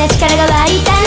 な力が湧いた